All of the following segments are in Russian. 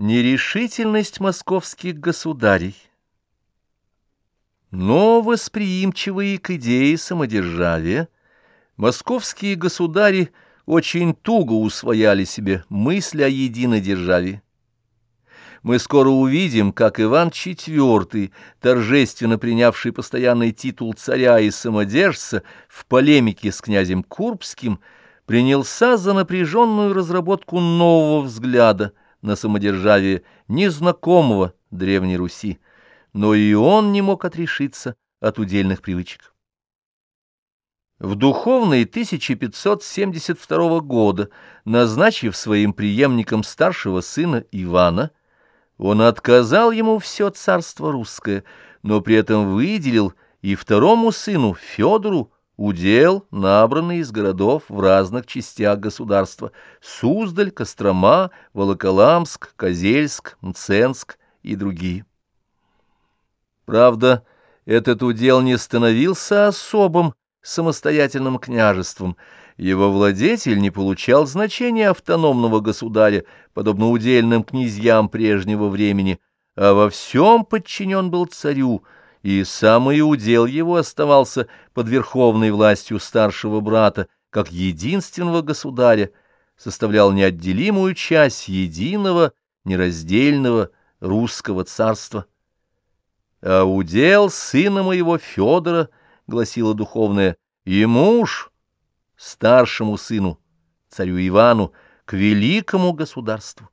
Нерешительность московских государей Но восприимчивые к идее самодержавия, московские государи очень туго усвояли себе мысль о единой державе. Мы скоро увидим, как Иван IV, торжественно принявший постоянный титул царя и самодержца в полемике с князем Курбским, принялся за напряженную разработку нового взгляда – на самодержавие незнакомого Древней Руси, но и он не мог отрешиться от удельных привычек. В духовный 1572 года, назначив своим преемником старшего сына Ивана, он отказал ему все царство русское, но при этом выделил и второму сыну Федору удел, набранный из городов в разных частях государства — Суздаль, Кострома, Волоколамск, Козельск, Мценск и другие. Правда, этот удел не становился особым самостоятельным княжеством, его владетель не получал значения автономного государя, подобно удельным князьям прежнего времени, а во всем подчинен был царю — и самый удел его оставался под верховной властью старшего брата, как единственного государя, составлял неотделимую часть единого, нераздельного русского царства. А удел сына моего Федора, гласила духовная, и муж старшему сыну, царю Ивану, к великому государству.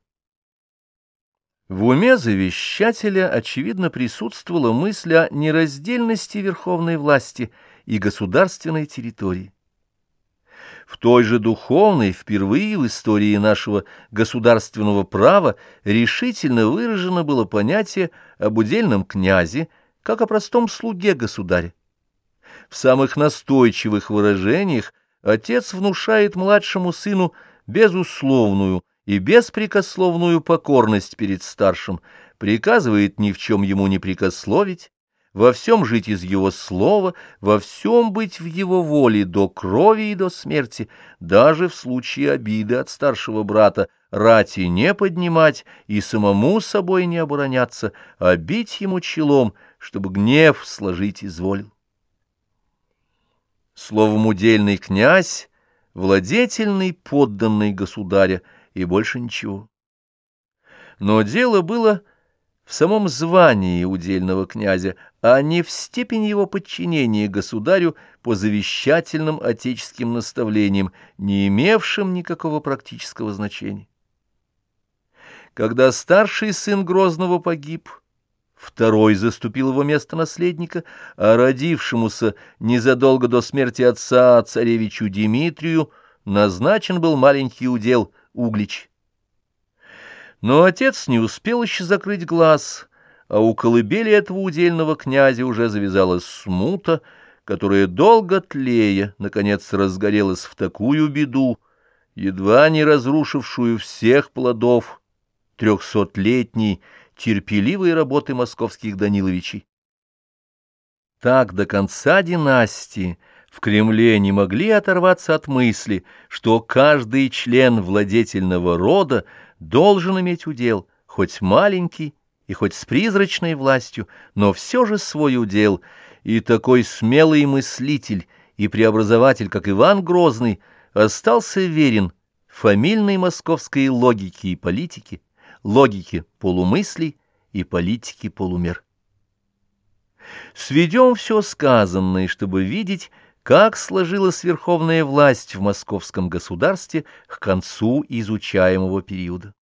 В уме завещателя, очевидно, присутствовала мысль о нераздельности верховной власти и государственной территории. В той же духовной, впервые в истории нашего государственного права, решительно выражено было понятие об удельном князе, как о простом слуге государя. В самых настойчивых выражениях отец внушает младшему сыну безусловную, и беспрекословную покорность перед старшим, приказывает ни в чем ему не прикословить, во всем жить из его слова, во всем быть в его воле до крови и до смерти, даже в случае обиды от старшего брата, рати не поднимать и самому собой не обороняться, а бить ему челом, чтобы гнев сложить изволил. Словом, удельный князь, владетельный подданный государя — и больше ничего. Но дело было в самом звании удельного князя, а не в степени его подчинения государю по завещательным отеческим наставлениям, не имевшим никакого практического значения. Когда старший сын Грозного погиб, второй заступил его место наследника, а родившемуся незадолго до смерти отца царевичу Дмитрию назначен был маленький удел — Углич. Но отец не успел еще закрыть глаз, а у колыбели этого удельного князя уже завязалась смута, которая долго тлея, наконец, разгорелась в такую беду, едва не разрушившую всех плодов трехсотлетней терпеливой работы московских Даниловичей. Так до конца династии в Кремле не могли оторваться от мысли, что каждый член владетельного рода должен иметь удел, хоть маленький и хоть с призрачной властью, но все же свой удел, и такой смелый мыслитель и преобразователь, как Иван Грозный, остался верен фамильной московской логике и политике, логике полумыслей и политике полумер. Сведем все сказанное, чтобы видеть, как сложилась верховная власть в московском государстве к концу изучаемого периода.